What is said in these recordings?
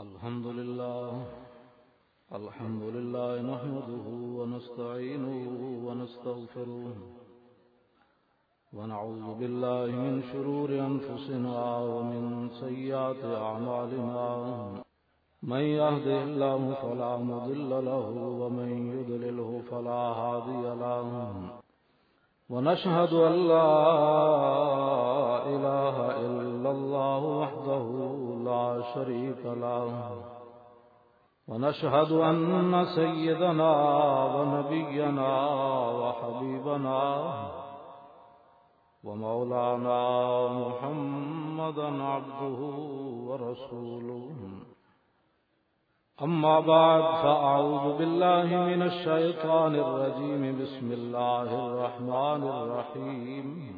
الحمد لله الحمد لله نحمده ونستعينه ونستغفره، ونعوذ بالله من شرور أنفسنا ومن سيئات أعمالنا. من يهده الله فلا مضل له، ومن يضلله فلا هادي له. ونشهد أن لا إله إلا الله وحده لا شريك له ونشهد أن سيدنا ونبينا وحبيبنا ومولانا محمدا عبده ورسوله. أما بعد، فأعوذ بالله من الشيطان الرجيم. بسم الله الرحمن الرحيم.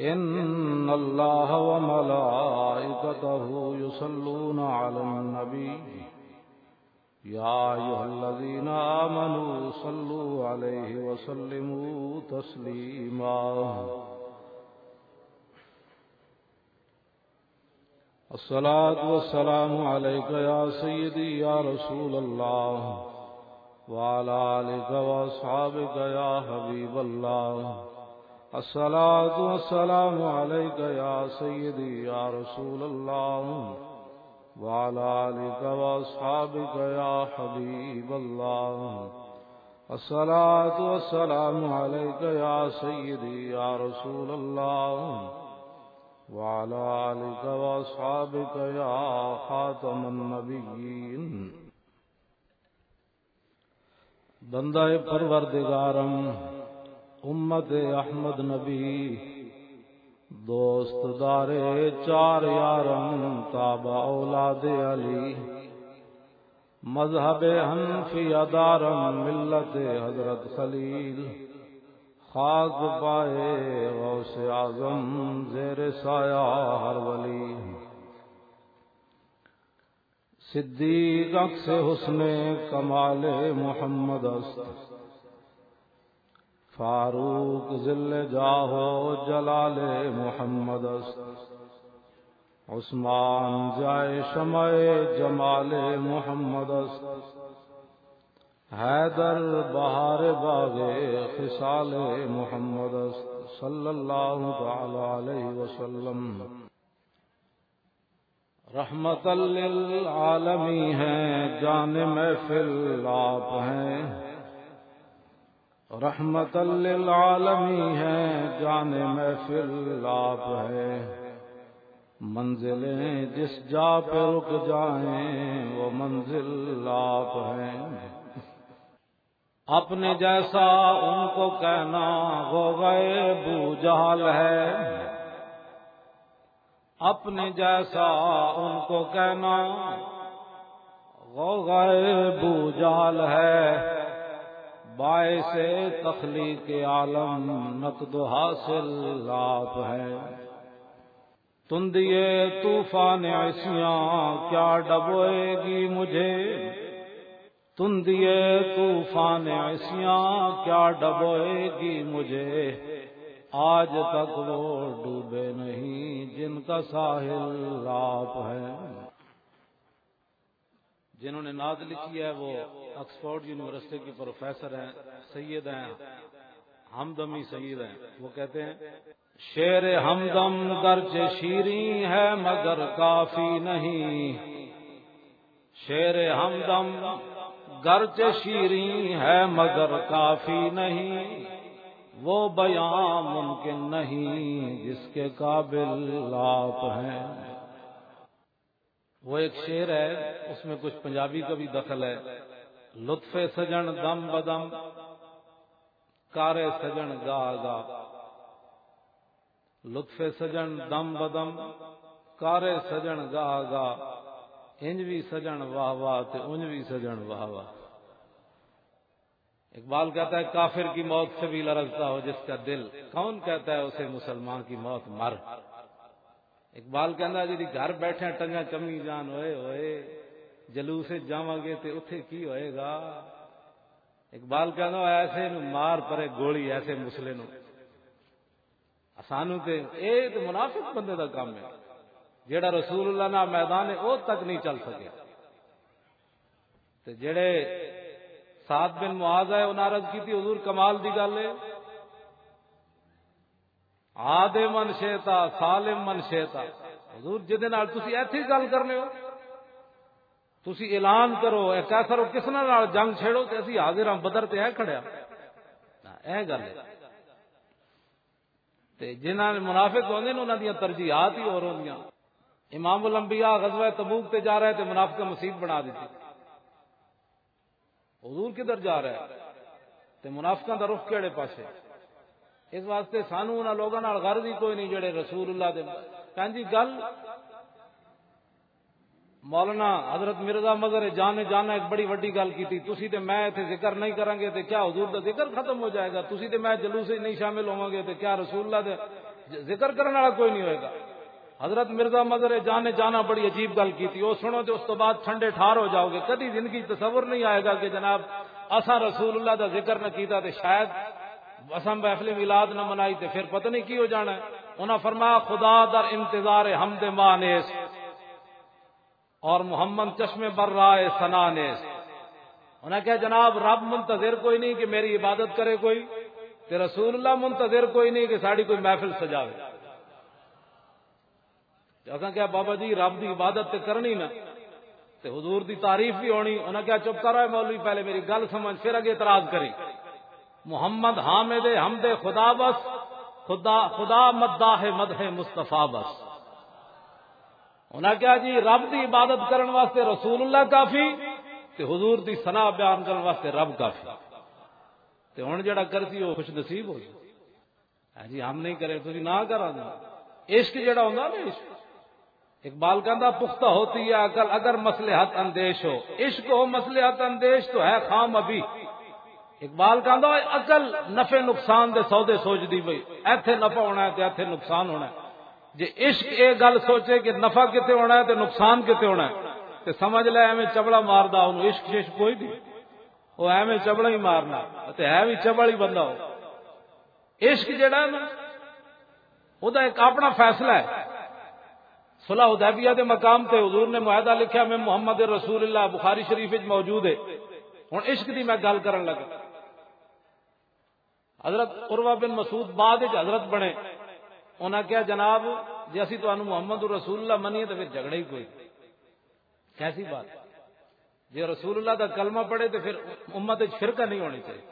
إن الله وملائكته يصلون على النبي. يا أيها الذين آمنوا صلوا عليه وسلموا تسليما. الصلاة والسلام عليك يا سيدي يا رسول الله وعلى آلك وأصحابك يا حبيب الله. الصلاة والسلام عليك يا سيدي يا رسول الله وعلى آلك وأصحابك يا حبيب الله. الصلاة والسلام عليك يا سيدي يا رسول الله وعلى آلك وأصحابك يا خاتم النبيين. بندہ پروردگارم امت احمد نبی، دوست دارے چار یارم تابع اولاد علی، مذہب حنفی ادارم ملت حضرت خلیل خاک پائے غوث اعظم زیر سایہ ہر ولی۔ صدیق اکس حسن کمال محمد است۔ فاروق ذل جاہو جلال محمد است عثمان جائے شمع جمال محمد است حیدر بہار باغ خسال محمد است صلی اللہ تعالی علیہ وسلم رحمت للعالمی ہیں، جان محفل آپ ہیں۔ رحمت للعالمی ہیں جان محفل آپ ہے۔ منزلیں جس جا پہ رک جائیں، وہ منزل آپ ہیں اپنے جیسا ان کو کہنا وہ گئے بو جہال ہے۔ اپنے جیسا ان کو کہنا وہ گئے بو جہال ہے۔ باعث تخلیق عالم نقد و حاصل آپ ہے۔ تندیے طوفان ایسیاں کیا ڈبوئے گی مجھے؟ تندیے طوفان ایسیاں کیا ڈبوئے گی مجھے؟ آج تک وہ ڈوبے نہیں جن کا ساحل آپ ہے۔ جنہوں نے ناد لکھی ہے، وہ آکسفورڈ یونیورسٹی کی پروفیسر ہیں، سید ہیں، ہمدمی سید ہیں۔ وہ کہتے ہیں، شیر ہمدم گرچ شیریں ہے مگر کافی نہیں۔ شیر ہمدم گرچ شیریں ہے مگر کافی نہیں۔ وہ بیان ممکن نہیں، جس کے قابل آپ ہیں۔ وہ ایک شیر ہے، اس میں کچھ پنجابی کا بھی دخل ہے۔ لطف سجن دم بدم، کارے سجن گا گا۔ لطف سجن دم بدم، کارے سجن گا گا۔ انج بھی سجن واہ واہ انج بھی سجن واہ واہ۔ اقبال کہتا ہے، کافر کی موت سے بھی لرزتا ہو جس کا دل۔ کون کہتا ہے، اسے مسلمان کی موت مر۔ اقبال کہنا جی گھر بیٹھے ٹنگا چمی جان ہوئے ہوئے جلو سے جاواں گے تے اتے کی ہوئے گا؟ اقبال کہنا ایسے نو مار پرے گولی، ایسے مسلے نو سانو تے اے تے منافق بندے دا کام ہے۔ جیڑا رسول اللہ نا میدان ہے، او تک نہیں چل سکے۔ تے جڑے سات بن معاذ ہے انہاں عرض کی تھی حضور کمال دی گل ہے۔ آدے من شیتا سالم من شیتا حضور، جدے نال تسی ایتھی گل کرنے ہو، تسی اعلان کرو، اے کیسر ہو، کس نال جنگ چھیڑو تے اسی حاضر ہم بدر تے ہے کھڑیا ہاں۔ اے گل ہے۔ تے جنہاں منافق ہوندے نے، انہاں دی ترجیحات ہی اور ہوندیاں۔ امام الانبیاء غزوہ تبوک تے جا رہے تھے منافق مصیب بنا دیتی۔ حضور کدھر جا رہا ہے؟ تے منافقاں دا رخ کیڑے پاسے؟ ہے اس واسطے سانو انہاں لوگاں نال غرض ہی کوئی نہیں جڑے رسول اللہ دے کہن جی گل؟ مولانا حضرت مرزا مظہر جان جانا ایک بڑی وڈی گل کی تھی تسی تے میں تے ذکر نہیں کریں گے تے کیا حضور دا ذکر ختم ہو جائے گا؟ تسی تے میں جلوس نہیں شامل ہوں گے تے کیا رسول اللہ دے ذکر کرنے والا کوئی نہیں ہوئے گا؟ حضرت مرزا مظہر جانے جانا بڑی عجیب گل کی تھی وہ سنو تو اس تو بعد ٹھنڈے ٹھار ہو جاؤ گے۔ کدی زندگی تصور نہیں آئے گا کہ جناب اصا رسول اللہ دا ذکر نہ کیتا تے شاید اسم محفل میلاد نہ منائی تے پھر پتہ نہیں کی ہو جانا ہے۔ انہاں فرمایا، خدا در انتظار حمد مانیس۔ اور محمد چشم بر رائے سنانیس انہیں کہا، جناب، رب منتظر کوئی نہیں کہ میری عبادت کرے کوئی، تے رسول اللہ منتظر کوئی نہیں کہ ساڑی کوئی محفل سجاوے۔ اصا کیا بابا جی رب دی عبادت تے کرنی نا۔ تے حضور دی تعریف بھی ہونی۔ انہیں کیا چپ کرا مولوی، پہلے میری گل سمجھ، پھر اگے اعتراض کری محمد حامد حمد خدا بس، خدا خدا مداح مدح مصطفیٰ بس۔ انہیں کیا جی رب دی عبادت کرن واسطے رسول اللہ کافی، تے حضور دی سنا بیان کرن واسطے رب کافی۔ تے ہن جڑا کرسی وہ خوش نصیب ہو ہاں جی ہم نہیں کرے تو نہ کرا عشق جڑا ہوندا نا، عشق۔ اقبال کہندا، پختہ ہوتی ہے عقل اگر مسلحت اندیش ہو۔ عشق ہو، مسلحت اندیش تو ہے خام ابھی۔ اقبال کہندا عقل نفع نقصان دے سودے سوچ دی بھئی۔ ایتھے نفع ہونا ہے تے ایتھے نقصان ہونا ہے۔ جے عشق اے گل سوچے کہ نفع کتے ہونا ہے تے نقصان کتے ہونا ہے، تے سمجھ لے ایویں چبڑا ماردا اونوں عشق شش کوئی نہیں۔ وہ ایویں چبڑا ہی مارنا۔ تے ہے بھی چبڑ ہی بندہ ہو۔ عشق جڑا ہے نا، او دا ایک اپنا فیصلہ ہے۔ صلح حدیبیہ دے مقام تے حضور نے معاہدہ لکھا میں محمد رسول اللہ بخاری شریف موجود ہے۔ ہوں عشق دی میں گل کرن لگا۔ حضرت عروہ بن مسعود بعد حضرت بنے۔ انہاں کیا جناب جی اسی تو محمد رسول اللہ منیے تو پھر جھگڑا ہی کوئی۔ کیسی بات؟ جی رسول اللہ دا کلمہ پڑھے تو پھر امت فرقہ نہیں ہونی چاہیے۔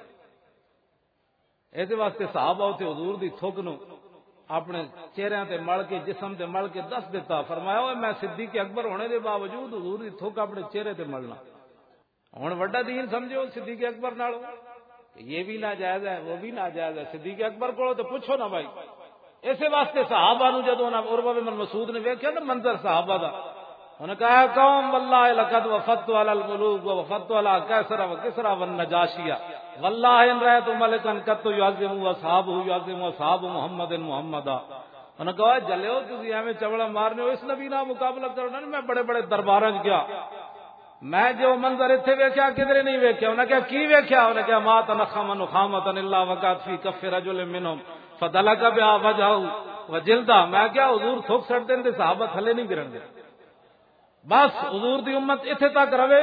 ایسے واسطے صحابہ ہوتے حضور دی تھوک نو اپنے چہرے تے مل کے، جسم تے مل کے دس دیتا فرمایا ہوئے میں صدیق اکبر ہونے دے باوجود حضور دی تھوک اپنے چہرے تے ملنا ہوں وڈا دین سمجھو صدیق اکبر نال۔ کہ یہ بھی ناجائز ہے، وہ بھی ناجائز ہے۔ صدیق اکبر کو تو پوچھو نا بھائی۔ اسی واسطے صحابہ نو جدو عربہ بن مسعود نے ویکھیا نا منظر صحابہ دا انہوں نے کہا قوم، واللہ لقد وفت علی الملوک وفت علی کیسرا و کسرا والنجاشیہ واللہ ان رہت ملکن کتو یعظم اصحاب یعظم اصحاب محمد محمد انہوں نے کہا جلے ہو، تسی ہمیں چوڑا مارنے ہو، اس نبی نہ مقابلہ کرنا میں بڑے بڑے درباراں گیا۔ میں جو منظر اتنے ویکیا کدھر نہیں ویکیا انہیں کہا، کی ویکیا انہیں کہا، ما تنخم نخامت اللہ وقت فی کف رجل منہم فدلک بها وجهه وجلدا میں کیا حضور تھوک سٹ دین تے صحابہ تھلے نہیں گرن دے۔ بس حضور دی امت اتنے تک رہے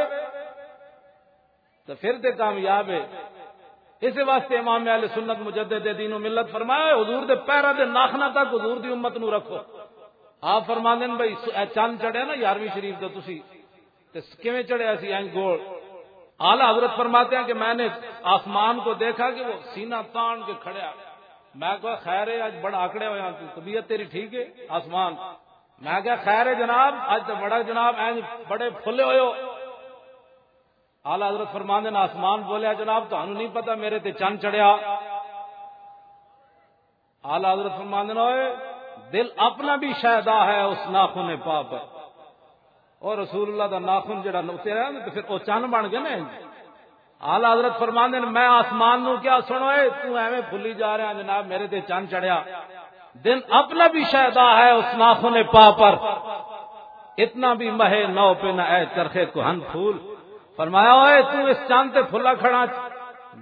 تو پھر تے کامیاب ہے۔ اس واسطے امام علیہ سنت مجدد دین و ملت فرمایا حضور دے پیرا دے ناخنا تک حضور دی امت نو رکھو۔ آپ فرما دین بھائی چند چڑھے نا یارویں شریف تو تسی۔ کیویں چڑھیا سی این گول؟ اعلی حضرت فرماتے ہیں کہ میں نے آسمان کو دیکھا کہ وہ سینہ تان کے کھڑیا میں کہا، خیر ہے، آج بڑا آکڑے ہوا طبیعت تیری ٹھیک ہے؟ آسمان۔ میں کہا، خیر ہے جناب، آج تو بڑا جناب این بڑے پھلے ہوئے ہو۔ آلہ حضرت فرمان نے آسمان بولیا، جناب تو نہیں پتا میرے تے چند چڑھیا۔ آلہ حضرت فرمان ہوئے دل اپنا بھی شاید ہے اس ناخن پاپ اور رسول اللہ دا ناخن جڑا نوتے رہا تو پھر وہ چند بن گئے نا آلہ حضرت فرمان میں آسمان نو کیا سنو تو ایویں پھلی جا رہا جناب، میرے تے چند چڑھیا۔ دل اپنا بھی شاید ہے اس ناخن پا پر۔ اتنا بھی مہے نو پہ نہ اے چرخے کو ہن پھول۔ فرمایا ہوئے تو اس چاند تے پھلا کھڑا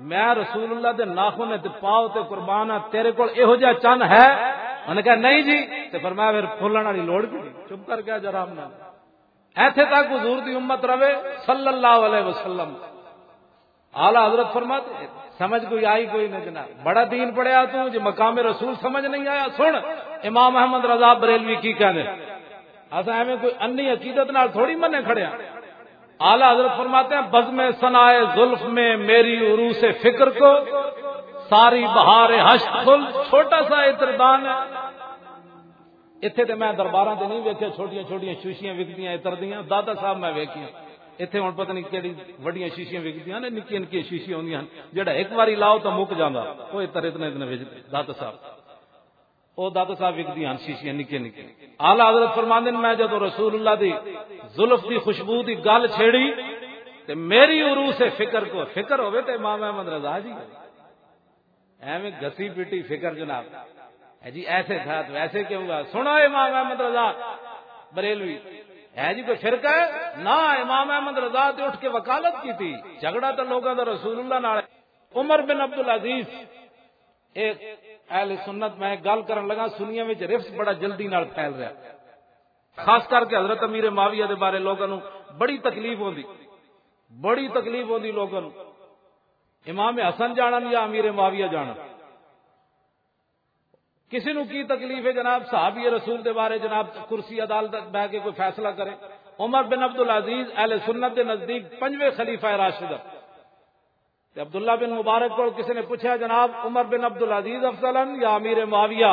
میں رسول اللہ دے ناخن تے پاؤ تے قربان ہاں، تیرے کول ایہو جا چند ہے۔ انہوں نے کہا، نہیں جی۔ تے فرمایا، پھر پھلن والی لوڑ کی چپ کر کے جرام نہ ایتھے تک حضور دی امت رہے، صلی اللہ علیہ وسلم۔ اعلی حضرت فرماتے سمجھ کوئی آئی کوئی نہ جناب۔ بڑا دین پڑیا تو جو مقام رسول سمجھ نہیں آیا۔ سن، امام احمد رضا بریلوی کی کہنے۔ ایسا ہمیں کوئی انی عقیدت نال تھوڑی منے کھڑے ہاں۔ اعلی حضرت فرماتے ہیں بز میں سنائے زلف میں میری عرو سے فکر کو، ساری بہار حشت کھل، چھوٹا سا اتردان ہے۔ اتنے تو میں دربار سے نہیں ویکیا چھوٹیاں چھوٹیاں شوشیاں وکدیاں اتردیاں دادا صاحب میں ویکیا اتنے ہوں پتہ نہیں کہڑی وڈیاں شیشیاں وکدیاں نے نکی نکی شیشیاں ہوں جہاں ایک باری لاؤ تو مک جانا وہ اتر اتنے اتنے دادا صاحب۔ وہ دادا صاحب وکدی شیشیاں نکے نکے آلہ حضرت فرماندن میں جب رسول اللہ دی زلف دی خوشبو دی گل چھیڑی، تے میری عرو سے فکر کو، فکر ہوئے تے امام احمد رضا جی۔ ایویں گسی پیٹی فکر جناب۔ جی ایسے تھا تو ایسے کیوں ہوا سنو امام احمد رضا بریلوی۔ ہے جی کوئی فرقہ ہے؟ نہ، امام احمد رضا تے اٹھ کے وکالت کی تھی۔ جھگڑا تو لوگوں کا رسول اللہ نال۔ عمر بن عبد العزیز ایک اہل سنت، میں گل کرن لگا سنیا میں رفس بڑا جلدی نال پھیل رہا خاص کر کے حضرت امیر معاویہ دے بارے لوگوں بڑی تکلیف ہوندی۔ بڑی تکلیف ہوندی لوگوں امام حسن جانن یا امیر معاویہ جانن؟ کسی نو کی تکلیف ہے؟ جناب صحابی رسول دے بارے جناب کرسی عدالت بہ کے کوئی فیصلہ کرے۔ عمر بن عبد العزیز اہل سنت دے نزدیک پنجویں خلیفہ راشد عبداللہ بن مبارک کو کسی نے پوچھا، جناب عمر بن عبد العزیز افضل یا امیر معاویہ؟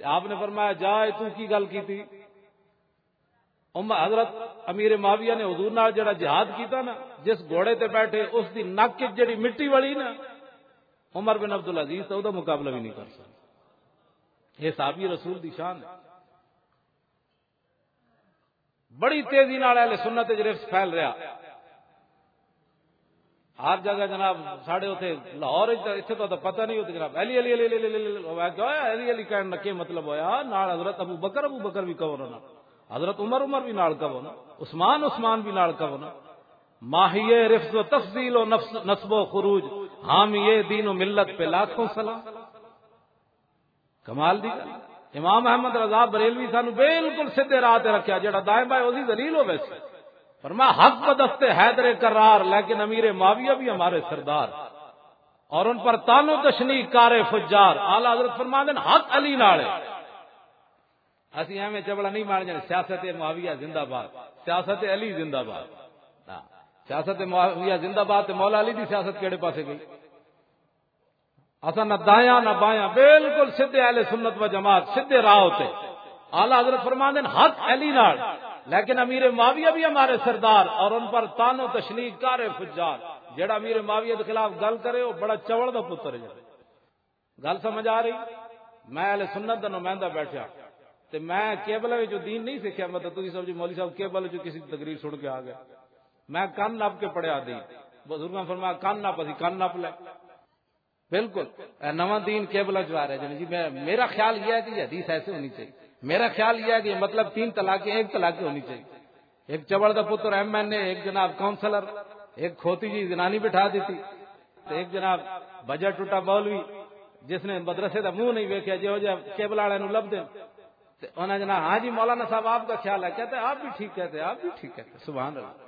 آپ نے فرمایا جائے تو کی گل کی تھی عمر حضرت امیر معاویہ نے حضور نال جڑا جہاد کیتا نا، جس گھوڑے تے بیٹھے، اس دی نک جڑی مٹی والی نا، عمر بن عبد العزیز تو مقابلہ بھی نہیں کر سکتا۔ یہ صحابی رسول دی شان ہے۔ بڑی تیزی نال اہل سنت رفت پھیل رہا۔ ہر جگہ جناب ساڑھے اتنے لاہور اتنے تو پتہ نہیں ہوتا جناب۔ علی علی علی علی علی علی علی کہنے کے مطلب ہوا نال حضرت ابو بکر ابو بکر بھی کہو نا۔ حضرت عمر عمر بھی نال کہو نا۔ عثمان عثمان بھی نال کہو نا۔ ماہیے رفظ و تفصیل و نصب و خروج۔ حامی دین و ملت پہ لاکھوں سلام۔ کمال دی امام احمد رضا بریلوی سانو بالکل سیدھے راہ رکھا جڑا دائیں بائیں اسی دلیل ہو ویسے فرما حق بدستے حیدر کرار، لیکن امیر معاویہ بھی ہمارے سردار۔ اور ان پر تانو تشنی کار فجار۔ آلہ حضرت فرما دین حق علی نالے اسی ایویں چبڑا نہیں مان جانے، سیاست معاویہ زندہ باد۔ سیاست علی زندہ باد۔ سیاست معاویہ زندہ باد مولا علی دی سیاست کیڑے پاسے گئی؟ اصا نہ دایا نہ بایا بالکل سیدھے اہل سنت و جماعت سیدھے راہ ہوتے۔ آلہ حضرت فرما دین حق علی نال۔ لیکن امیر معاویہ بھی ہمارے سردار اور ان پر تانو تشنی کار فجار۔ جڑا امیر معاویہ کے خلاف گل کرے وہ بڑا چوڑ کا پتر ہے۔ گل سمجھ آ رہی؟ میں اہل سنت کا نمائندہ بیٹھا تے میں کیبل جو دین نہیں سیکھا مطلب تھی سمجھی مولوی صاحب کیبل جو کسی تقریر سن کے آ گیا میں کن نپ کے پڑھیا دین۔ بزرگ فرمایا، کن نپ، اسی کن نپ لے۔ بالکل۔ نواں دین کیبل جو آ رہا ہے جی میں میرا خیال یہ ہے کہ یہ حدیث ایسے ہونی چاہیے۔ میرا خیال یہ ہے کہ مطلب تین طلاقیں ایک طلاقیں ہونی چاہیے۔ ایک چبڑ کا پتر ایم این اے، ایک جناب کاؤنسلر ایک کھوتی جی زنانی بٹھا دی تھی ایک جناب بجٹ ٹوٹا مولوی جس نے مدرسے کا منہ نہیں ویکیا جو کیبل والے لب دیں انہیں جناب ہاں جی مولانا صاحب، آپ کا خیال ہے۔ کہتے آپ بھی ٹھیک کہتے آپ بھی ٹھیک کہتے سبحان اللہ۔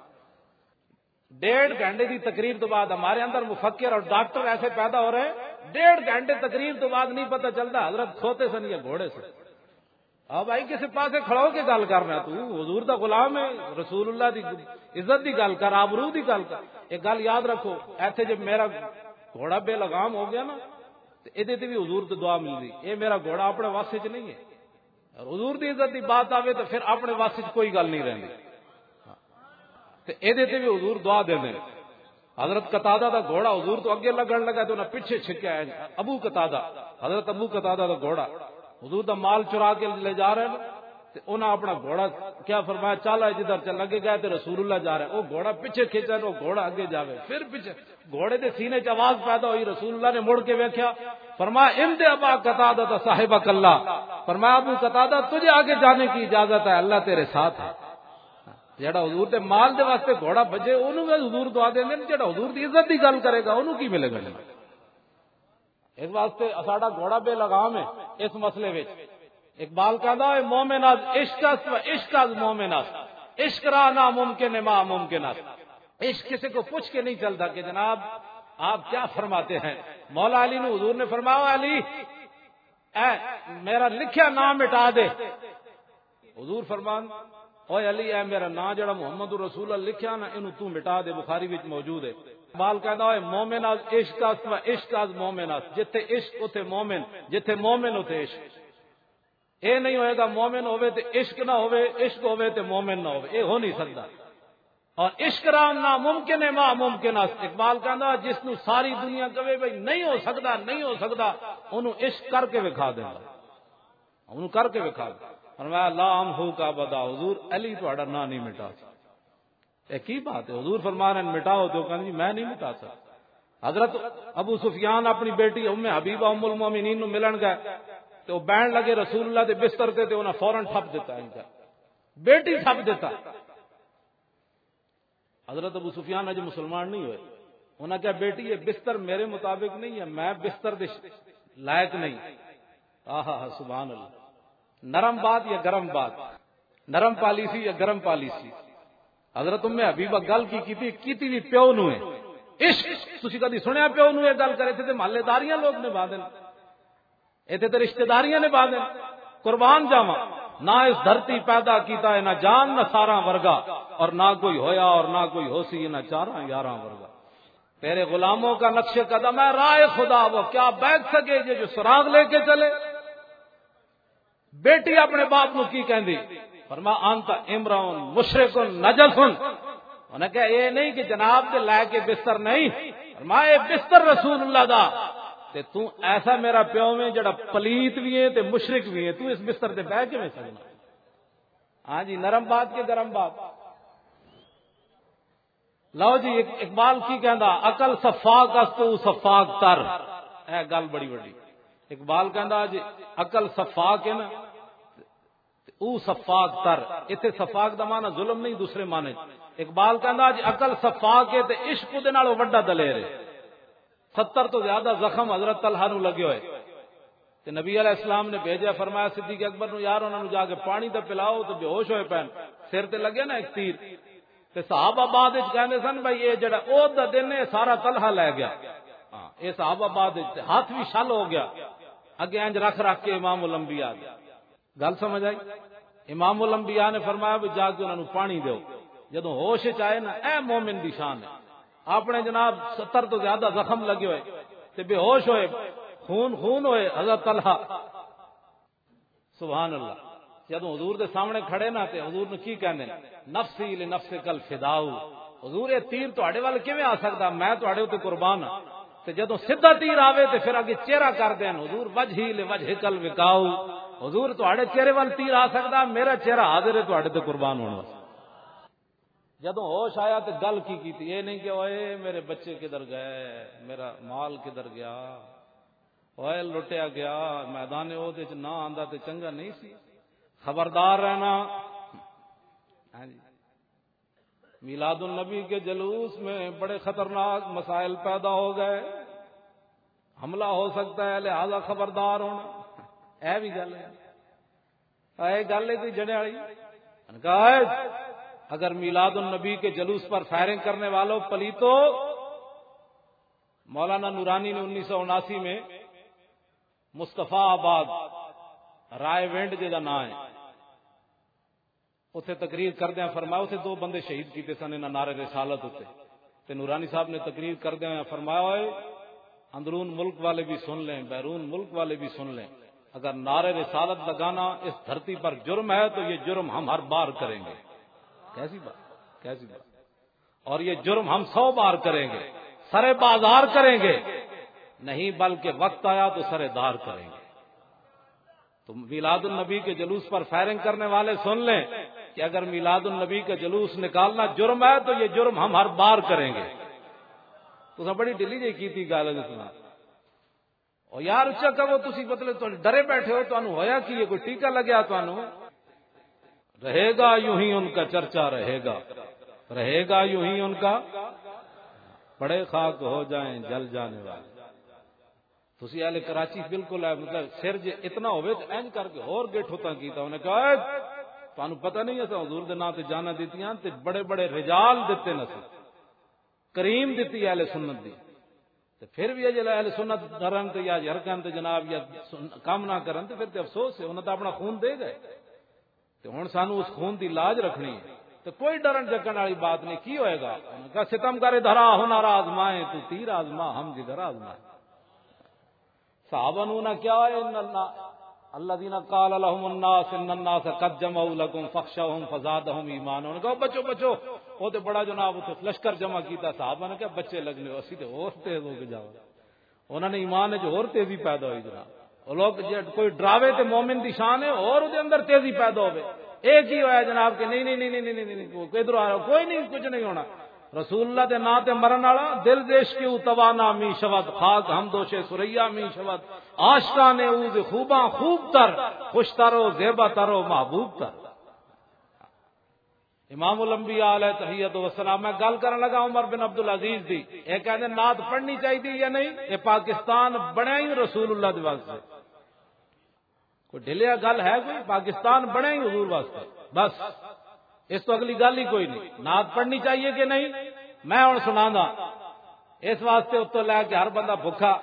ڈیڑھ گھنٹے کی تقریر تو بعد ہمارے اندر مفکر اور ڈاکٹر ایسے پیدا ہو رہے ہیں، ڈیڑھ گھنٹے تقریر تو بعد نہیں پتہ چلتا، حضرت کھوتے سن یا گھوڑے سے ہاں بھائی، کسی پاس کھڑا ہو کے گل کرنا تو حضور دا غلام ہے، رسول اللہ دی عزت دی گل کر، آبرو دی گل کر۔ ایک گل یاد رکھو، ایتھے جب میرا گھوڑا بے لگام ہو گیا نا، تو یہ بھی حضور تو دعا مل رہی یہ میرا گھوڑا اپنے واسطے چ نہیں ہے۔ حضور دی عزت دی بات آئے تو پھر اپنے واسطے کوئی گل نہیں رہی یہ بھی حضور دعا دے دیں حضرت قطع دا گھوڑا، حضور تو اگے لگن لگا تو انہیں پیچھے چھکیا ہے ابو قطع حضرت ابو قطع دا گھوڑا۔ حضور دا مال چرا کے لے جا رہے ہیں انہیں اپنا گھوڑا کیا فرمایا، چل ہے جدھر چل، لگے گئے تو رسول اللہ جا رہے وہ گھوڑا پیچھے کھینچا وہ گھوڑا اگے جاوے پھر پیچھے گھوڑے دے سینے چ آواز پیدا ہوئی، رسول اللہ نے مڑ کے ویکیا فرمایا ام دے ابا قطع دا صاحب کلا فرمایا، ابو قطع تجھے آگے جانے کی اجازت ہے، اللہ تیرے ساتھ ہے۔ جڑا حضور دے مال دے واسطے گھوڑا بجے انہوں بھی حضور دعا دیں جڑا حضور دی عزت دی گل کرے گا انہوں کی ملے گا؟ اس واسطے ساڈا گھوڑا بے لگام ہے اس مسئلے وچ۔ اقبال کہدا ہے، مومن از عشق است و عشق از مومن است۔ عشق را ناممکن ہے ما ممکن است۔ عشق کسی کو پوچھ کے نہیں چلتا کہ جناب آپ کیا فرماتے ہیں؟ مولا علی نے حضور نے فرمایا، علی، اے، میرا لکھیا نام مٹا دے۔ حضور فرمان اوے علی اے میرا نام جڑا محمد رسول اللہ لکھیا نا، اینو تو مٹا دے، بخاری وچ موجود ہے۔ بال کہندا ہے مومن از عشق از و عشق از مومن از جتھے عشق، اوتھے مومن، جتھے مومن، اوتھے عشق۔ اے نہیں ہوئے گا مومن ہوے تے عشق نہ ہوے عشق ہوے تے مومن نہ ہوے اے ہو نہیں سکدا۔ اور عشق رام نہ ممکن ہے ما ممکن ہے اقبال کہندا جس نو ساری دنیا کہے بھائی نہیں ہو سکدا، نہیں ہو سکدا، اونوں عشق کر کے وکھا دیندا۔ اونوں کر کے وکھا دیندا۔ فرمایا لام ہو کا بدا، حضور علی تھوڑا نا نہیں مٹا سکتا کی بات ہے؟ حضور فرما رہے مٹاؤ تو کہ جی میں نہیں مٹا سکتا حضرت ابو سفیان اپنی بیٹی ام حبیبہ، ام المومنین نو ملن گئے۔ تو بہن لگے رسول اللہ دے بستر تے انہیں فورن ٹھپ دیتا ان کا۔ بیٹی ٹھپ دیتا حضرت ابو سفیان اج مسلمان نہیں ہوئے۔ انہوں کہا، بیٹی، یہ بستر میرے مطابق نہیں ہے، میں بستر لائق نہیں۔ آہا، سبحان اللہ۔ نرم بات یا گرم بات؟ نرم پالیسی یا گرم پالیسی؟ حضرت میں حبیبہ گل کی کی کیتی بھی پیو نو عشق! تسی کدی سنیا پیو نو یہ گل کرے؟ تھے محلے داریاں لوگ نے بادل ایتھے تے رشتہ داریاں نے بادل قربان جاواں۔ نہ اس دھرتی پیدا کیتا ہے، نہ جان، نہ سارا ورگا۔ اور نہ کوئی ہویا اور نہ کوئی ہو سی نہ چارہ، یارہ ورگا۔ تیرے غلاموں کا نقش قدم ہے، رائے خدا، وہ کیا بیٹھ سکے یہ جو سراغ لے کے چلے؟ بیٹی اپنے باپ نو کی کہندی؟ فرما آنتا عمران مشرق نجسن۔ انہیں کہا، یہ نہیں کہ جناب دے لائے کے بستر نہیں۔ فرما، اے بستر رسول اللہ دا۔ تے تو ایسا میرا پیو میں جڑا پلیت بھی ہے تے مشرق بھی ہے، تو اس بستر تے بیٹھ کے میں سکنا ہاں جی نرم بات کے گرم بات۔ لو جی اقبال کی کہندا عقل صفاق اس صفاق تر۔ اے گل بڑی بڑی اقبال کہندا جی عقل صفاق ہے نا۔ او صفاق تر۔ ایتھے صفاق دا معنی ظلم نہیں، دوسرے معنی۔ اقبال کہندا جی عقل صفاق ہے تے عشق دے نال وڈا دلیر ہے۔ ستر تو زیادہ زخم حضرت طلحہ نو لگے ہوئے۔ تے نبی علیہ السلام نے بھیجا فرمایا، صدیق اکبر نو، یار، انہاں نو جا کے پانی تے پلاؤ تو بے ہوش ہوئے پین سر تے لگے نا ایک تیر۔ تے صحابہ بعد وچ کہندے سن بھائی یہ جڑا او دا دن ہے، سارا طلحہ لے گیا۔ ہاں اے صحابہ بعد وچ ہاتھ بھی شل ہو گیا۔ اگے انج رکھ رکھ کے امام الانبیاء گل سمجھ آئی؟ امام الانبیاء نے فرمایا بھی جا کے انہوں پانی دو جدو ہوش چائے نا، اے مومن دی شان ہے۔ اپنے جناب ستر تو زیادہ زخم لگے ہوئے، تے بے ہوش ہوئے، خون خون ہوئے، حضرت طلحہ۔ سبحان اللہ۔ جدو حضور دے سامنے کھڑے نا، تے حضور نے کی کہنے نفسی لنفس کل فداؤ حضور، یہ تیر تواڈے وال کیویں آ سکدا؟ میں تواڈے تے قربان ہاں۔ تے جدو سیدھا تیر آوے تے پھر اگے چہرہ کر دین، حضور وجہی لوجہ کل وکاؤ۔ حضور تواڈے چہرے وال تیر آ سکدا، میرا چہرہ حاضر ہے، تواڈے تے قربان ہونا جدو ہوش آیا تو گل کی کی تھی یہ نہیں کہ اوئے میرے بچے کدھر گئے، میرا مال کدھر گیا، اوئے لٹیا گیا، میدان او دے وہ نہ آندا تے چنگا نہیں سی۔ خبردار رہنا۔ ہاں جی۔ میلاد النبی کے جلوس میں بڑے خطرناک مسائل پیدا ہو گئے۔ حملہ ہو سکتا ہے، لہذا خبردار ہونا۔ اے بھی گل ہے۔ اے گل ہے کوئی جڑے والی۔ کہا اگر میلاد النبی کے جلوس پر فائرنگ کرنے والوں پلیتو مولانا نورانی نے انیس سو اناسی میں مصطفیٰ آباد، رائے وینڈ جا نام ہے۔ اتنے تقریر کردیا فرمایا اتنے دو بندے شہید کیتے سن ان نعرے رسالت اتنے تے نورانی صاحب نے تقریر کردیا فرمایا ہوئے اندرون ملک والے بھی سن لیں، بیرون ملک والے بھی سن لیں۔ اگر نعرے رسالت لگانا اس دھرتی پر جرم ہے تو یہ جرم ہم ہر بار کریں گے۔ کیسی بات؟ کیسی بات؟ اور یہ جرم ہم سو بار کریں گے۔ سرے بازار کریں گے۔ نہیں بلکہ وقت آیا تو سرے دار کریں گے۔ تو میلاد النبی کے جلوس پر فائرنگ کرنے والے سن لیں۔ کہ اگر میلاد النبی کا جلوس نکالنا جرم ہے تو یہ جرم ہم ہر بار کریں گے۔ تو بڑی ڈلی جی کی تھی گال سنا اور یار اچھا کہ وہ تھی مطلب ڈرے بیٹھے ہو تو ہویا کہ یہ کوئی ٹیکا لگیا تو رہے گا یوں ہی ان کا چرچا رہے گا۔ رہے گا یوں ہی ان کا۔ بڑے خاک ہو جائیں جل جانے والے۔ تھی آلے کراچی بالکل ہے مطلب سر جی اتنا ہوئے تو این کر کے اور گیٹ ہوتا کیتا۔ انہیں کہا تمہیں پتہ نہیں ہے حضور دے نام تے جانا دیتی ہیں تے بڑے بڑے رجال دیتے نسی کریم دیتی اہل سنت دی۔ تے پھر بھی جلے اہل سنت کرن تے یا جھرکن تے جناب یا کام نہ کرن تے پھر تے افسوس ہے، انہاں تے اپنا خون دے گئے۔ تے ہن سانو اس خون دی لاج رکھنی ہے۔ تو کوئی ڈرن جگن والی بات نہیں، کی ہوئے گا؟ کہا، ستم کرے دھرا ہونا آزمائے، تو تیر آزما، ہم جدھر آزمائے۔ صحابہ نو کیا ہے اللہ دینا قال لهم الناس ان الناس قد جمعوا لكم فخشوهم فزادهم ایمان انہوں نے کہا بچو بچو، وہ تے بڑا جناب تو لشکر جمع کیتا صحابہ نے کہا، بچے لگنے اسی تے اور تیز ہو کے جاؤ۔ انہوں نے ایمان جو اور تیزی پیدا ہوئی جناب۔ وہ لوگ کوئی ڈراوے تے مومن دی شان ہے، اور دے اندر تیزی پیدا ہوے ایک ہی ہوا جناب کہ نہیں نہیں نہیں نہیں نہیں کوئی ادھر آ کوئی نہیں، کچھ نہیں ہونا۔ رسول اللہ دے نا تے مرن والا، دل دیش کی توانا می شبد خاک ہم دوشے سریا می شبد آشکا نے او خوباں خوب تر، خوش ترو زیبا ترو محبوب تر۔ امام الانبیاء علیہ تحیت و سلام، میں گل کرنے لگا عمر بن عبد العزیز دی، یہ کہتے نعت پڑھنی چاہیے یا نہیں؟ یہ پاکستان بنیا ہی رسول اللہ دے واسطے۔ کوئی ڈلیا گل ہے کوئی؟ پاکستان بنے ہی حضور واسطے۔ بس۔ اس تو اگلی گل ہی کوئی نہیں۔ نعت پڑھنی چاہیے کہ نہیں؟ میں ہوں سنا اس واسطے اتو لے کے ہر بندہ بھوکا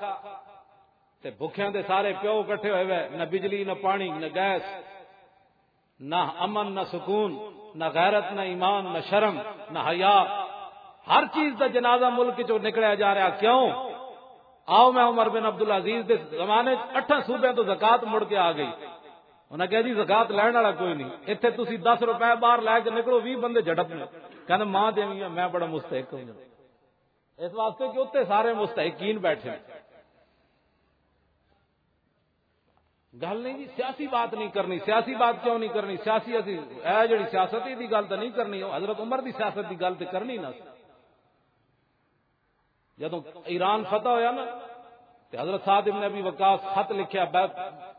بھوکھیا دے سارے پیو کٹھے ہوئے ہوئے نہ بجلی، نہ پانی، نہ گیس، نہ امن، نہ سکون، نہ غیرت، نہ ایمان، نہ شرم، نہ حیا۔ ہر چیز کا جنازہ ملک جو نکلیا جا رہا کیوں؟ آؤ میں عمر بن عبد العزیز دے زمانے اٹھا صوبے تو زکات مڑ کے آ گئی۔ انہیں کہہ دی جی زکات لین والا کوئی نہیں۔ اتنے تھی دس روپے باہر لے کے نکلو بھی بندے جڑپ میں کہ ماں دیں میں بڑا مستحق ہوں۔ اس واسطے کہ اتنے سارے مستحقین بیٹھے۔ گل نہیں جی سیاسی بات نہیں کرنی۔ سیاسی بات کیوں نہیں کرنی؟ سیاسی اے جڑی سیاست دی گل تو نہیں کرنی حضرت عمر دی سیاست دی گل تو کرنی نہ جدو ایران فتح ہویا نا حضرت صاحب ابن ابی وقاص خط لکھیا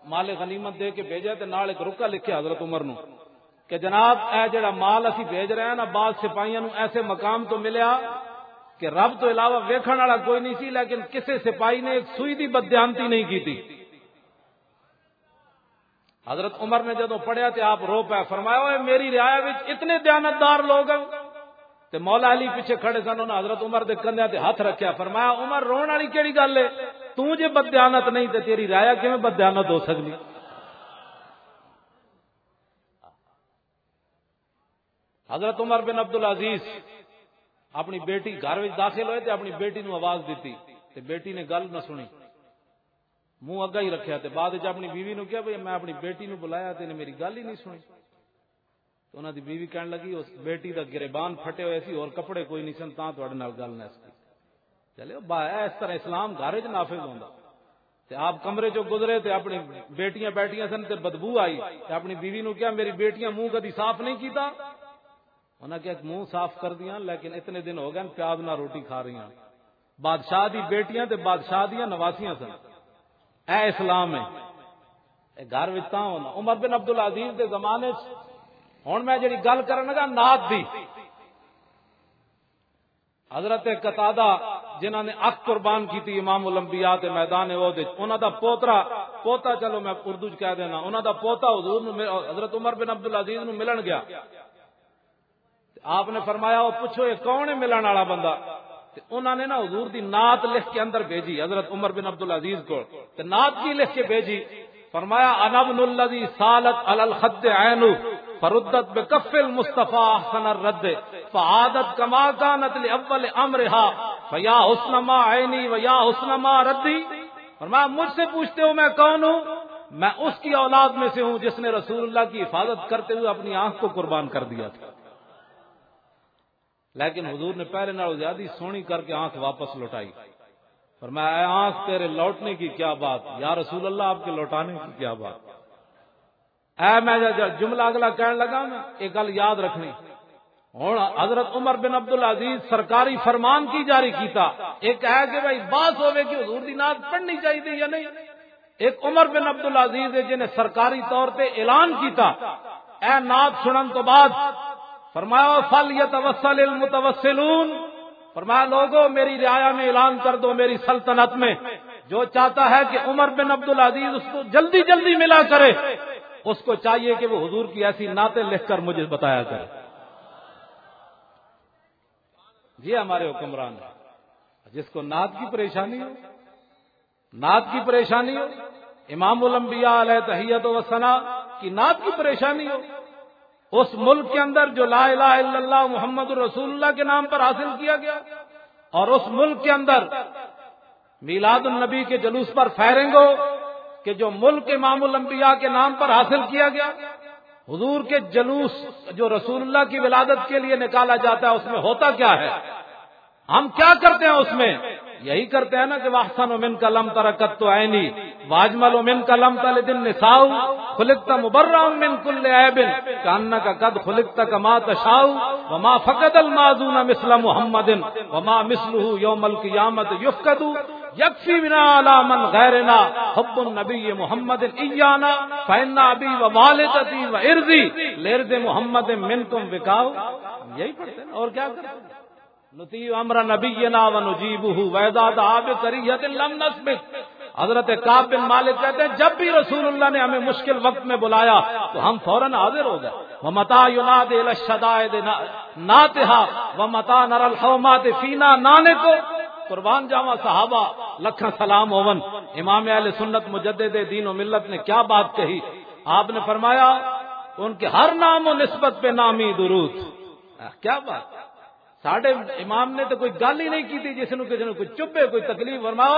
مال غنیمت دے کے بھیجا تے نال ایک رکا لکھیا حضرت عمر نو۔ کہ جناب، اے جڑا مال اسی بھیج رہے ہیں نا، بعض سپاہیاں نو ایسے مقام تو ملیا کہ رب تو علاوہ ویکھن والا کوئی نہیں سی، لیکن کسے سپاہی نے ایک سوئی دی بدیانتی نہیں کی تھی حضرت عمر نے جدو پڑھیا تے آپ رو پایا فرمایا میری رعایا اتنے دیانتدار لوگ ہیں تے مولا علی پیچھے کھڑے سن، انہوں نے حضرت عمر دے کندھے تے ہاتھ رکھیا۔ فرمایا، عمر، رون والی کیڑی گل ہے؟ تو جے بدیانت نہیں تے تیری رایا کیویں بدیانت ہو سکتی حضرت عمر بن عبد العزیز اپنی بیٹی گھر داخل ہوئے تے اپنی بیٹی نو آواز دیتی تے بیٹی نے گل نہ سنی۔ منہ اگا ہی رکھیا تے بعد اپنی بیوی نو کیا بھائی میں اپنی بیٹی نو بلایا تے نے میری گل ہی نہیں سنی۔ تو انہوں دی بیوی کہنے لگی، اس بیٹی دا گریبان پھٹے ہوئے سی اور کپڑے کوئی نہیں سن، تاں تواڈے نال گل نہ سکی چلے با اس طرح اسلام گھر وچ نافذ ہوندا۔ تے آپ کمرے چوں گزرے تے اپنی بیٹیاں بیٹھیاں سن تے بدبو آئی۔ تے اپنی بیوی نو کیا میری بیٹیاں منہ کدی صاف نہیں کیتا؟ انہاں کہ منہ صاف کر دیاں، لیکن اتنے دن ہو گئے پیاز نہ روٹی کھا رہی ہیں۔ بادشاہ دی بیٹیاں تے بادشاہ دیاں نواسیاں سن۔ اے اسلام ہے۔ گھر ہونا۔ عمر بن عبد العزیز دے زمانے ہوں میں جی گل کر لگا نات دی۔ حضرت قطع جنہوں نے اک قربان کی تھی امام الانبیاء تے میدان انہوں دا پوترا، پوتا چلو میں اردو چ کہہ دینا انہوں دا پوتا حضور حضرت عمر بن عبد العزیز نو ملن گیا۔ آپ نے فرمایا وہ پوچھو، یہ کون ہے ملن والا بندہ؟ انہوں نے نا حضور دی نات لکھ کے اندر بھیجی، حضرت عمر بن عبد العزیز کو نات کی لکھ کے بھیجی، فرمایا انبن الذي سالت على الخد عين فردت بكف المصطفى احسن الرد، فعادت كما كانت لاول امرها فيا حسن ما عيني ويا حسن ما فرمایا، مجھ سے پوچھتے ہو میں کون ہوں؟ میں اس کی اولاد میں سے ہوں جس نے رسول اللہ کی حفاظت کرتے ہوئے اپنی آنکھ کو قربان کر دیا تھا۔ لیکن حضور نے پہلے نال زیادہ سونی کر کے آنکھ واپس لوٹائی۔ اور میں آنکھ تیرے لوٹنے کی کیا بات، یا رسول اللہ آپ کے لوٹانے کی کیا بات؟ اے میں جملہ اگلا کہنے لگا میں، ایک گل یاد رکھنی۔ ہوں حضرت عمر بن عبد العزیز سرکاری فرمان کی جاری کیتا۔ ایک ہے کہ بھائی بات ہوئے کہ حضور دی نات پڑھنی چاہیے یا نہیں۔ ایک عمر بن عبد العزیز ہے جنہیں سرکاری طور پہ اعلان کیتا۔ اے نات سنن تو بعد فرمایا، فل یتوسل المتوسلون فرمایا لوگوں میری رعایا میں اعلان کر دو، میری سلطنت میں۔ جو چاہتا ہے کہ عمر بن عبد العزیز اس کو جلدی جلدی ملا کرے۔ اس کو چاہیے کہ وہ حضور کی ایسی نعتیں لکھ کر مجھے بتایا کرے۔ یہ ہمارے حکمران ہے جس کو نعت کی پریشانی ہو، نعت کی پریشانی ہو، امام الانبیاء علیہ تحیت و سنا کی نعت کی پریشانی ہو، اس ملک کے اندر جو لا الہ الا اللہ محمد الرسول اللہ کے نام پر حاصل کیا گیا، اور اس ملک کے اندر میلاد النبی کے جلوس پر فائرنگ ہو کہ جو ملک امام الانبیاء کے نام پر حاصل کیا گیا، حضور کے جلوس جو رسول اللہ کی ولادت کے لیے نکالا جاتا ہے، اس میں ہوتا کیا ہے؟ ہم کیا کرتے ہیں اس میں؟ یہی کرتے ہیں نا کہ واحسن من کا لم ترکت تو آئینی واجمل من کا لم تل دن نساؤ خلکتا مبرہ من کل عیبن کاننا کا قد خلکتا کما تشاؤ وما فقد المازون مثل محمد، وما مثلہ یوم القیامت یفقدو یکفی بنا علا من غیرنا، حب النبی محمد ایانا فإنا ابی و والدتی و ارضی لرد محمد منکم وکاؤ یہی پڑھتے ہیں، اور کیا کرتے ہیں؟ نتی امر نبی نا و نجیب ویداد آب کریت لم نسبت حضرت کاب بن مالک کہتے ہیں، جب بھی رسول اللہ نے ہمیں مشکل وقت میں بلایا، تو ہم فوراً حاضر ہو گئے۔ وہ متا یوناد الشدائد ناتہا وہ متا نر الحومات فینا نانے کو قربان جاوا صحابہ لکھن سلام اوون امام اہل سنت مجدد دین و ملت نے کیا بات کہی؟ آپ نے فرمایا، ان کے ہر نام و نسبت پہ نامی درود۔ کیا بات؟ ساڈے امام نے تو کوئی گل ہی نہیں کی تھی، جس نے کسی نے کوئی چپے، کوئی تکلیف ورما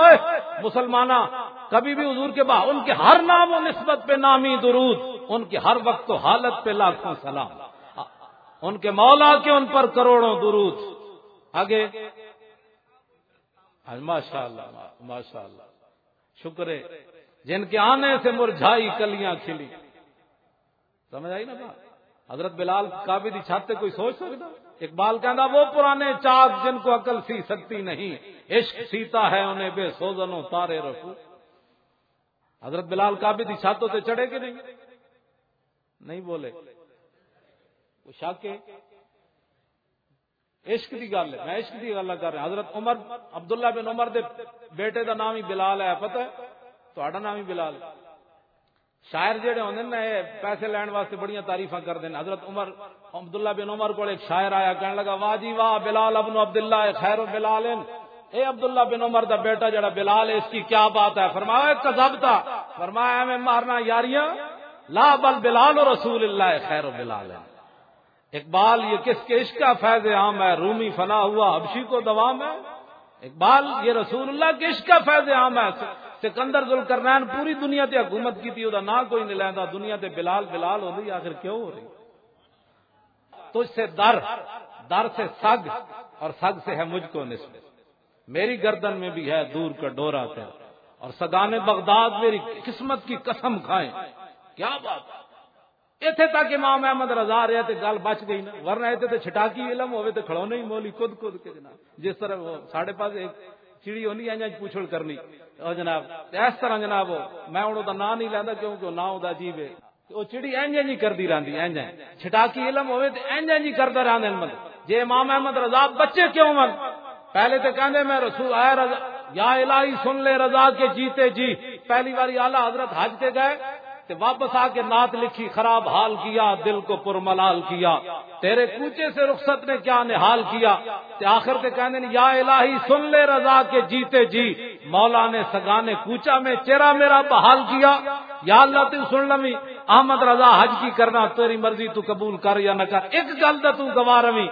مسلمانہ، کبھی بھی حضور کے بعد ان کے ہر نام و نسبت پہ نامی درود، ان کے ہر وقت و حالت پہ لاکھوں سلام۔ ان کے مولا کے ان پر کروڑوں درود۔ آگے ہاں، ماشاء اللہ ماشاء اللہ شکر ہے۔ جن کے آنے سے مرجھائی کلیاں کھلی۔ سمجھ آئی نا بات؟ حضرت بلال کا بھی چھاتے کوئی سوچ سکتا؟ اقبال کہنا وہ پرانے چاک جن کو عقل سی سکتی نہیں، عشق سیتا ہے انہیں بے سوزنوں تارے رکھو حضرت بلال کا بھی چھاتوں سے چڑھے کہ نہیں؟ نہیں بولے۔ وہ شاکے۔ عشق کی گل ہے، میں عشق کی گل کر رہا حضرت عمر، عبداللہ بن عمر دے بیٹے دا نام ہی بلال ہے، پتہ ہے؟ تو نام ہی بلال ہے۔ شاعر جہے ہوتے نا پیسے لین واسطے بڑی تعریف کرتے ہیں حضرت عمر، عبداللہ بن عمر کو ایک شاعر آیا کہنے لگا، واہ جی واہ، بلال ابن عبداللہ خیر و بلال اے عبداللہ بن عمر دا بیٹا جڑا بلال ہے، اس کی کیا بات ہے؟ فرمایا کذب تھا فرمایا میں مارنا یاریاں۔ لا بل بلال و رسول اللہ خیر و بلال اقبال، یہ کس کے عشق کا فیض عام ہے؟ رومی فنا ہوا، حبشی کو دوام ہے؟ اقبال، یہ رسول اللہ کے عشق کا فیض عام ہے۔ سکندر ذل کرنین پوری دنیا تے حکومت کی تھی نہ کوئی نہیں لیندا، دنیا تے بلال بلال ہو رہی آخر کیوں ہو رہی؟ تجھ سے در در سے سگ، اور سگ سے ہے مجھ کو نسبت میری گردن میں بھی ہے دور کا ڈورا تھا اور سگانے بغداد، میری قسمت کی قسم کھائیں۔ کیا بات؟ اتنے تک امام احمد رضا رہے تے گل بچ گئی نا، ورنہ اتنے تے چھٹاکی علم ہوئے تے کھڑونے ہی مولی کد کد کے جناب، جس طرح وہ ساڑھے پاس ایک چڑی ہونی ہے پوچھڑ کرنی۔ او جناب، اس طرح جناب میں انہوں ہوں نام نہیں لینا کیونکہ نہ وہ جیب ہے۔ وہ چڑی اینج اینج کرتی رہتی اینج چھٹاکی علم ہوئے تو اینج اینج کرتا رہتا مطلب۔ جی امام احمد رضا بچے کیوں من پہلے تو کہنے میں رسول آیا رضا، یا الہی سن لے رضا کے جیتے جی۔ پہلی باری آلہ حضرت حج کے گئے۔ تے واپس آ کے نعت لکھی، خراب حال کیا، دل کو پرملال کیا۔ تیرے کوچے سے رخصت نے کیا نحال کیا۔ تے آخر تے کہنے یا الہی، سن لے رضا کے جیتے جی۔ مولا نے سگانے کوچا میں چہرہ میرا بحال کیا۔ یا اللہ، تو سن لمی، احمد رضا حج کی کرنا، تیری مرضی تو قبول کر یا نہ کر۔ ایک گل تو تو گوا روی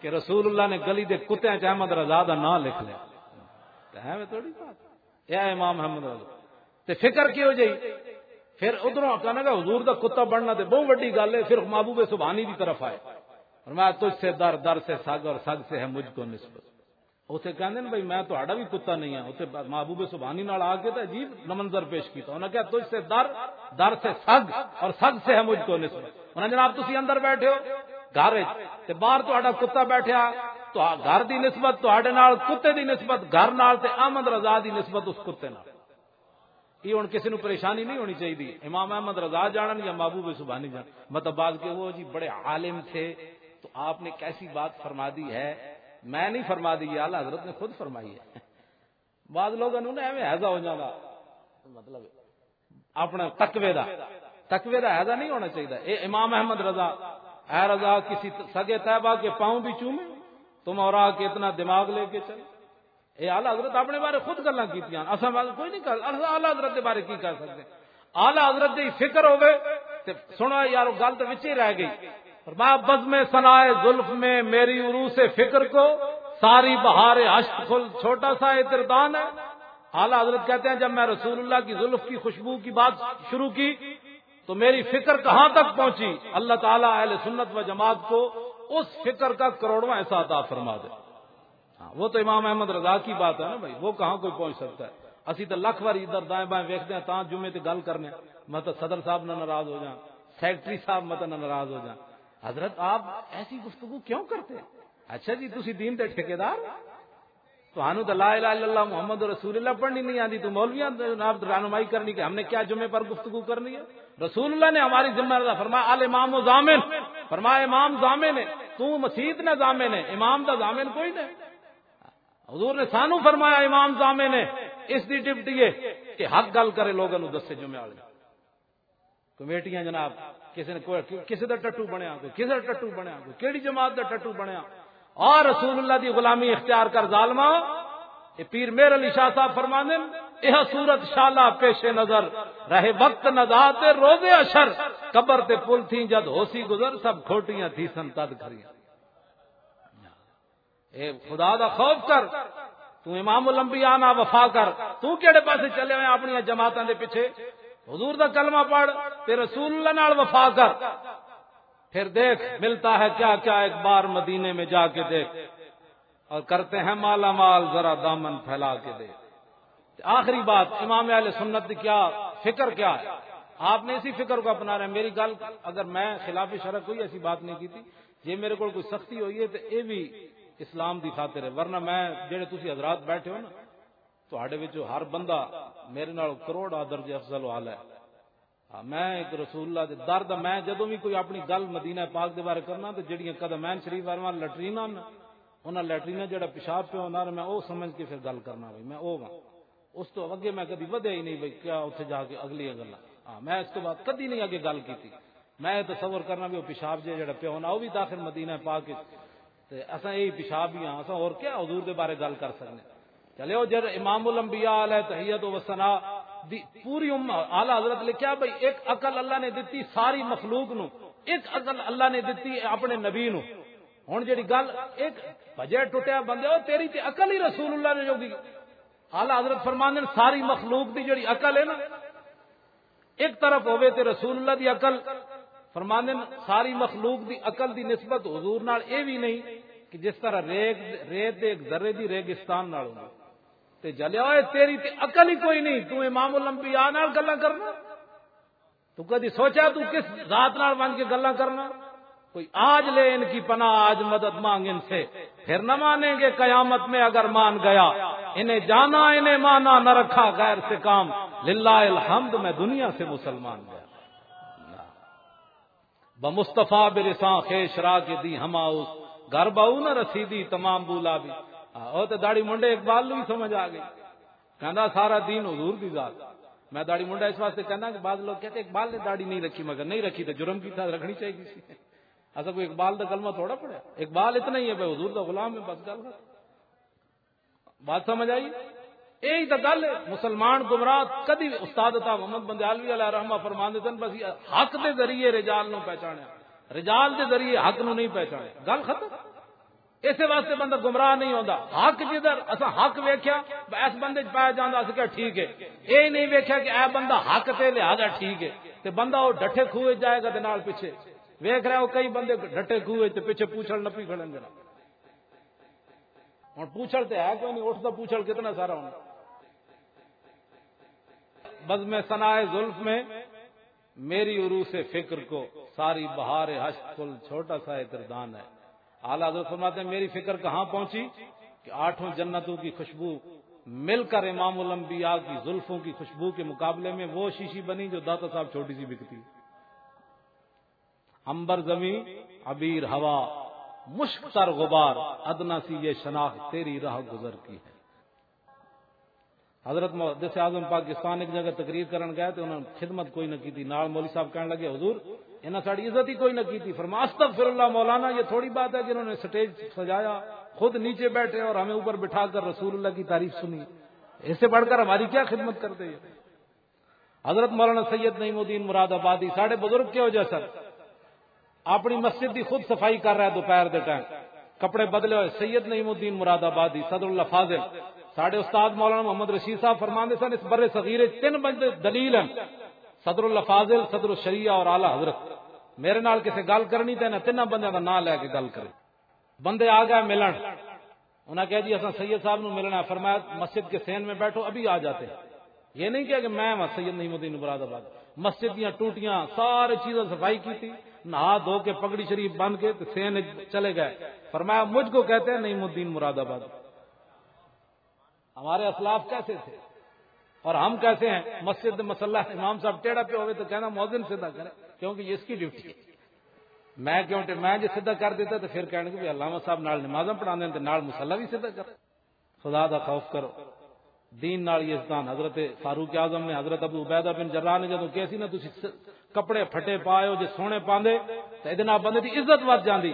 کہ رسول اللہ نے گلی دے کتے احمد رضا دا نام لکھ لیا۔ تھوڑی بات۔ یا امام احمد رضا، تے فکر کی ہو جائی پھر ادھر کہنا کہ حضور دا کتا بننا تے بہت بڑی گل ہے، پھر محبوب سبحانی کی طرف آئے۔ اور میں تجھ سے در در سے سگ اور سگ سے ہے مجھ کو نسبت۔ اسے کہنے بھائی میں تو بھی کتا نہیں ہوں اسے محبوب سبحانی نال آ کے تو عجیب نمنظر پیش کیتا۔ انہوں نے کہا، تجھ سے در در سے سگ اور سگ سے ہے مجھ کو نسبت۔ انہوں نے جناب تسی اندر بیٹھے ہو، گھر تے باہر تو کتا بیٹھا تو گھر دی نسبت تو کتے دی نسبت، گھر نال تے احمد رضا دی نسبت اس کتے نال۔ یہ ہوں کسی نو پریشانی نہیں ہونی چاہیے۔ امام احمد رضا جانن یا محبوب سبحانی جان مطلب بات کہ وہ جی بڑے عالم تھے۔ تو آپ نے کیسی بات فرما دی ہے؟ میں نہیں فرما دی اعلی حضرت نے خود فرمائی ہے۔ بعض لوگ ایزا ہو جانا۔ مطلب اپنا تقوی دا۔ تقوی دا ایزا نہیں ہونا چاہیے۔ اے امام احمد رضا، اے رضا، کسی سگے طیبہ کے پاؤں بھی چومے تم اور آ کے اتنا دماغ لے کے چلے اے آلہ حضرت اپنے بارے خود گلا کی کوئی نہیں کر آلہ حضرت کے بارے کی کر سکتے آلہ حضرت کی فکر ہو گئے سنو یار گل تو بچ ہی رہ گئی۔ بز میں سنائے زلف میں میری عرو سے فکر کو، ساری بہار اشک کھل، چھوٹا سا اتردان ہے۔ اعلیٰ حضرت کہتے ہیں، جب میں رسول اللہ کی زلف کی خوشبو کی بات شروع کی، تو میری فکر کہاں تک پہنچی؟ اللہ تعالیٰ اہل سنت و جماعت کو اس فکر کا کروڑواں ایسا عطا فرما دے۔ ہاں، وہ تو امام احمد رضا کی بات ہے نا بھائی وہ کہاں کوئی پہنچ سکتا ہے؟ اسی تو لکھ بار ادھر دائیں بائیں ویکتے ہیں تاں جمعے تے گل کرنے مطلب صدر صاحب نہ ناراض ہو جائیں سیکٹری صاحب مطلب مت نہ ناراض ہو جائیں حضرت آپ ایسی گفتگو کیوں کرتے ہیں؟ اچھا جی تھی دین دے ٹھیکیدار؟ تو تو لا الہ الا اللہ محمد رسول اللہ پڑھنی نہیں آتی تو مولویا رہنمائی کرنی کہ ہم نے کیا جمعے پر گفتگو کرنی ہے؟ رسول اللہ نے ہماری ذمہ دار فرمایا ال امام و ضامن فرمایا امام ضامن ہے تو مسیت نے ضامن ہے امام دا ضامن کوئی نہیں حضور نے سانو فرمایا، امام ضامن ہے اس دی ڈپٹی ہے کہ حق گل کرے لوگوں دسے جمعے والے۔ کمیٹیاں جناب کسی نے کسی کا ٹٹو بنیا، کوئی کسی کا ٹٹو بنیا، کوئی کہڑی جماعت کا ٹٹو بنیا۔ اور رسول اللہ دی غلامی اختیار کر ظالما یہ پیر میر علی شاہ صاحب فرما دین یہ صورت شالا پیش نظر، رہے وقت نظات روزے اشر، قبر تے پل تھی جد ہوسی گزر، سب کھوٹیاں تھی سن تد کھریاں۔ اے خدا دا خوف کر، تو امام الانبیاء نا وفا کر۔ تو کیڑے پاسے چلے ہوئے اپنی جماعتاں دے پیچھے؟ حضور دا کلمہ پڑھ تے رسول اللہ نال وفا کر۔ پھر دیکھ، ملتا ہے کیا کیا ایک بار مدینے میں جا کے دیکھ۔ اور کرتے ہیں مالا مال، ذرا دامن پھیلا کے دے آخری بات، امام علیہ سنت کیا فکر کیا ہے؟ آپ نے اسی فکر کو اپنا رہے میری گل، اگر میں خلاف شرک ہوئی ایسی بات نہیں کی تھی، یہ میرے کو کوئی سختی ہوئی ہے، تو یہ بھی اسلام دی خاطر ہے۔ ورنہ میں جہے تھی حضرات بیٹھے ہو نا تو ہر بندہ میرے نال کروڑ درجے افضل والا ہے۔ ہاں، میں ایک رسول اللہ دے درد میں جدو بھی کوئی اپنی گل مدینہ پاک دے بارے کرنا تو جڑیاں قدمین شریف والے لٹرین انہاں لٹرین جڑا پیشاب پہ ہونا میں او سمجھ کے پھر گل کرنا بھائی میں او ہاں اس تو اگے میں کدی ودیا ہی نہیں بھائی کیا اتنے جا کے اگلی گلا ہاں میں اس کے بعد کدی نہیں اگے گل کی میں تصور کرنا بھی وہ پیشاب جے جڑا پیا ہونا وہ بھی داخل مدینہ پاک اصا یہی پیشاب ہی ہاں اور کیا حضور دے بارے گل کر سکتے چلے وہ جب امام الانبیاء علیہ تحیت و سنا پوری اعلی حضرت لکھا بھائی ایک عقل اللہ نے دیتی ساری مخلوق نو، ایک عقل اللہ نے دیتی اپنے نبی نو۔ ہوں جی گل ایک بجے ٹوٹیا بندے ہو تیری تے عقل ہی رسول اللہ نے جو آلہ حضرت فرمان ساری مخلوق دی جڑی عقل ہے نا، ایک طرف ہوئے تے رسول اللہ دی عقل فرمان ساری مخلوق دی عقل دی نسبت حضور نال اے بھی نہیں کہ جس طرح ریگ ریت ایک ذرے دی ریگستان نال ہوگی تے جلیا ہوئے تیری تے عقل ہی کوئی نہیں، تو امام الانبیاء نال گلا کرنا۔ تو کدی سوچا تو کس ذات نال بن کے گلا کرنا؟ کوئی آج لے ان کی پناہ، آج مدد مانگ ان سے۔ پھر نہ مانیں گے قیامت میں اگر مان گیا۔ انہیں جانا، انہیں مانا، نہ رکھا غیر سے کام۔ للہ الحمد، میں دنیا سے مسلمان گیا بمصطفیٰ برساں خیش را کے دی ہما اس گھر بہو نہ رسیدی، تمام بولا بھی۔ وہ تو داڑی منڈے اقبال بھی سمجھ آ گئی۔ کہنا سارا دین حضور دی ذات۔ میں داڑھی منڈا اس واسطے کہنا کہ بعض لوگ کہتے اقبال نے داڑھی نہیں رکھی، مگر نہیں رکھی تو جرم کی تھا رکھنی چاہیے کسی ایسا کوئی اقبال کا کلمہ تھوڑا پڑا اقبال اتنا ہی ہے بھائی، حضور کا غلام ہے، بس گل بات سمجھ آئی؟ یہی تو گل، مسلمان گمراہ کدی استاد تھا محمد بندیالوی علیہ رحمہ فرمان دن بس حق دے ذریعے رجال نو پہچانے رجال دے ذریعے حق نو نہیں پہچانے گل ختم۔ اسی واسطے بندہ گمراہ نہیں ہوتا حق جدھر اصا حق ویکیا اس بندے پایا جانا اص کہ ٹھیک ہے۔ یہ نہیں ویکیا کہ اے بندہ حق تے لہذا ٹھیک ہے۔ تے بندہ وہ ڈٹے خوہ جائے گا نال پیچھے۔ ویک رہا ہو، کئی بندے ڈٹے خوہ تے پیچھے پوچھل نپی کھڑے گا ہوں پوچھل تے ہے کوئی نہیں؟ اٹھتا پوچھل کتنا سارا ہونا بز میں زلف میں میری عروس فکر کو ساری بہار حشت کل چھوٹا سا اتردان ہے۔ اعلیٰ حضرت فرماتے ہیں، میری فکر کہاں پہنچی؟ کہ آٹھوں جنتوں کی خوشبو مل کر امام الانبیاء کی زلفوں کی خوشبو کے مقابلے میں وہ شیشی بنی جو داتا صاحب چھوٹی سی بکتی۔ امبر زمین ابیر ہوا، مشک تر غبار، ادنا سی یہ شناخت تیری راہ گزر کی ہے۔ حضرت محدث اعظم پاکستان ایک جگہ تقریر کرن گئے تو انہوں نے خدمت کوئی نہ کی تھی۔ نال مولوی صاحب کہنے لگے، حضور انہیں ساری عزت ہی کوئی نہ کی تھی۔ فرما استغفر اللہ مولانا، یہ تھوڑی بات ہے جنہوں نے سٹیج سجایا، خود نیچے بیٹھے اور ہمیں اوپر بٹھا کر رسول اللہ کی تعریف سنی۔ اس سے بڑھ کر ہماری کیا خدمت کرتے ہیں؟ حضرت مولانا سید نعیم الدین مراد آبادی، ساڑھے بزرگ کے وجہ سر اپنی مسجد کی خود صفائی کر رہا ہے دوپہر دے ٹائم۔ کپڑے بدلے ہوئے، سید نعیم الدین مراد آبادی، صدر اللہ فاضل۔ ساڑھے استاد مولانا محمد رشید صاحب فرماندے سن، اس برے صغیر تین بندے دلیل ہیں، صدر اللہ فاضل صدر الشریعہ اور اعلی حضرت۔ میرے نال کسی گل کرنی تے تین بندے کا نام لے کے گل کرے۔ بندے آ گئے ملن۔ انہیں کہہ جی اصا سید صاحب نو ملنا ہے۔ فرمایا مسجد کے سین میں بیٹھو، ابھی آ جاتے یہ نہیں کہ میں ہاں سید نہیں الدین مراد آباد۔ مسجد دیا ٹوٹیاں ساری چیزیں صفائی کی تھی نہا دھو کے پگڑی شریف بن کے سین چلے گئے۔ فرمایا مجھ کو کہتے ہیں نہیں الدین مراد آباد۔ ہمارے اسلاف کیسے تھے؟ اور ہم کیسے ہیں؟ مسجد مسلح امام صاحب ٹیڑھا پہ ہوئے تو کہنا موزن سیدھا کرے، کیونکہ یہ اس کی ڈیوٹی ہے۔ میں کیوں میں جو سیدھا کر دیتا تو پھر کہنے کہ علامہ صاحب نال نماز پڑھا دیں نال مسلح بھی سیدھا کر خدا دا خوف کرو۔ دین نال یہ استان حضرت فاروق اعظم نے حضرت ابو عبیدہ بن جرا نے جدو کیسی نا تھی کپڑے پھٹے پائے ہو جی سونے پاندے، تو یہ بندے کی عزت ود جاندی۔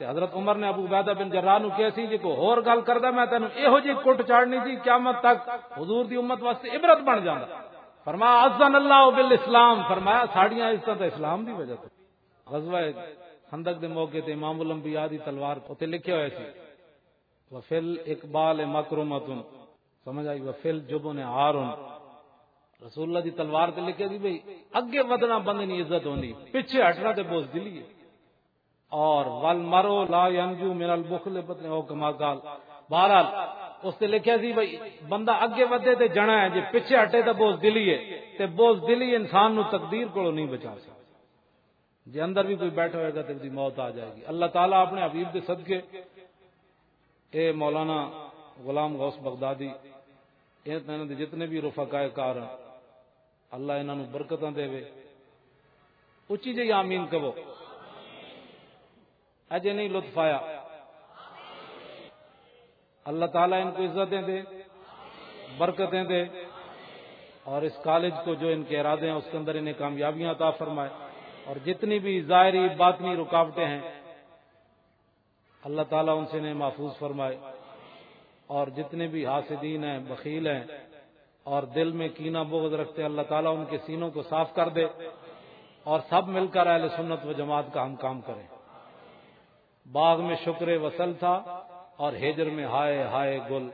تے حضرت عمر نے ابو عبیدہ بن جراح نو کہیا سی جی کو ہور گل کردا میں تینو ایہو جی کٹ چاڑنی سی، قیامت تک حضور دی امت واسطے عبرت بن جاندا۔ فرمایا اذن اللہ بالاسلام، فرمایا ساڈیاں عزتاں تے اسلام دی وجہ تے۔ غزوہ خندق دے موقع تے امام الانبیاء دی تلوار اوتے لکھیا ہویا سی۔ وفل اقبال مکرمۃ سمجھ آئی، وفل جبن عارن۔ رسول اللہ دی تلوار تے لکھیا دی بھئی، اگے ودنا بندے نی عزت ہونی، پیچھے ہٹنا تے بوجھ دلی ہے۔ اور ول مرو لا ینجو من البخل پتنے او کما قال بہرحال اس تے لکھیا سی بھائی بندہ اگے ودے تے جنا ہے، جے پیچھے ہٹے تے بوز دلی ہے، تے بوز دلی انسان نو تقدیر کو نہیں بچا سکتا۔ جے اندر بھی کوئی بیٹھا ہوئے گا تے دی موت آ جائے گی۔ اللہ تعالی اپنے حبیب دے صدقے۔ اے مولانا غلام غوث بغدادی، اے دے جتنے بھی رفقائے کار ہیں، اللہ انہاں نو برکتاں دے وے۔ اچھی جی آمین کہو۔ اجے نہیں لطف آیا۔ اللہ تعالیٰ ان کو عزتیں دے برکتیں دے۔ اور اس کالج کو جو ان کے ارادے ہیں، اس کے اندر انہیں کامیابیاں عطا فرمائے۔ اور جتنی بھی ظاہری باطنی رکاوٹیں ہیں، اللہ تعالیٰ ان سے انہیں محفوظ فرمائے۔ اور جتنے بھی حاسدین ہیں، بخیل ہیں، اور دل میں کینا بغض رکھتے، اللہ تعالیٰ ان کے سینوں کو صاف کر دے۔ اور سب مل کر اہل سنت و جماعت کا ہم کام کریں۔ باغ میں شکر وصل تھا اور ہیجر میں ہائے ہائے گل،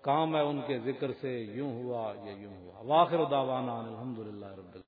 کام ہے ان کے ذکر سے، یوں ہوا یا یوں ہوا۔ واخر دعوانا الحمد للہ رب